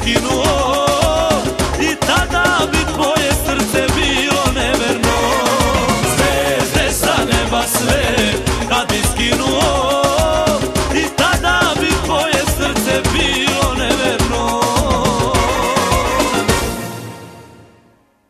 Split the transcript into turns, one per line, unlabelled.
raskinuo I tada bi tvoje srce bilo neverno. Sve sa neba sve kad bi skinuo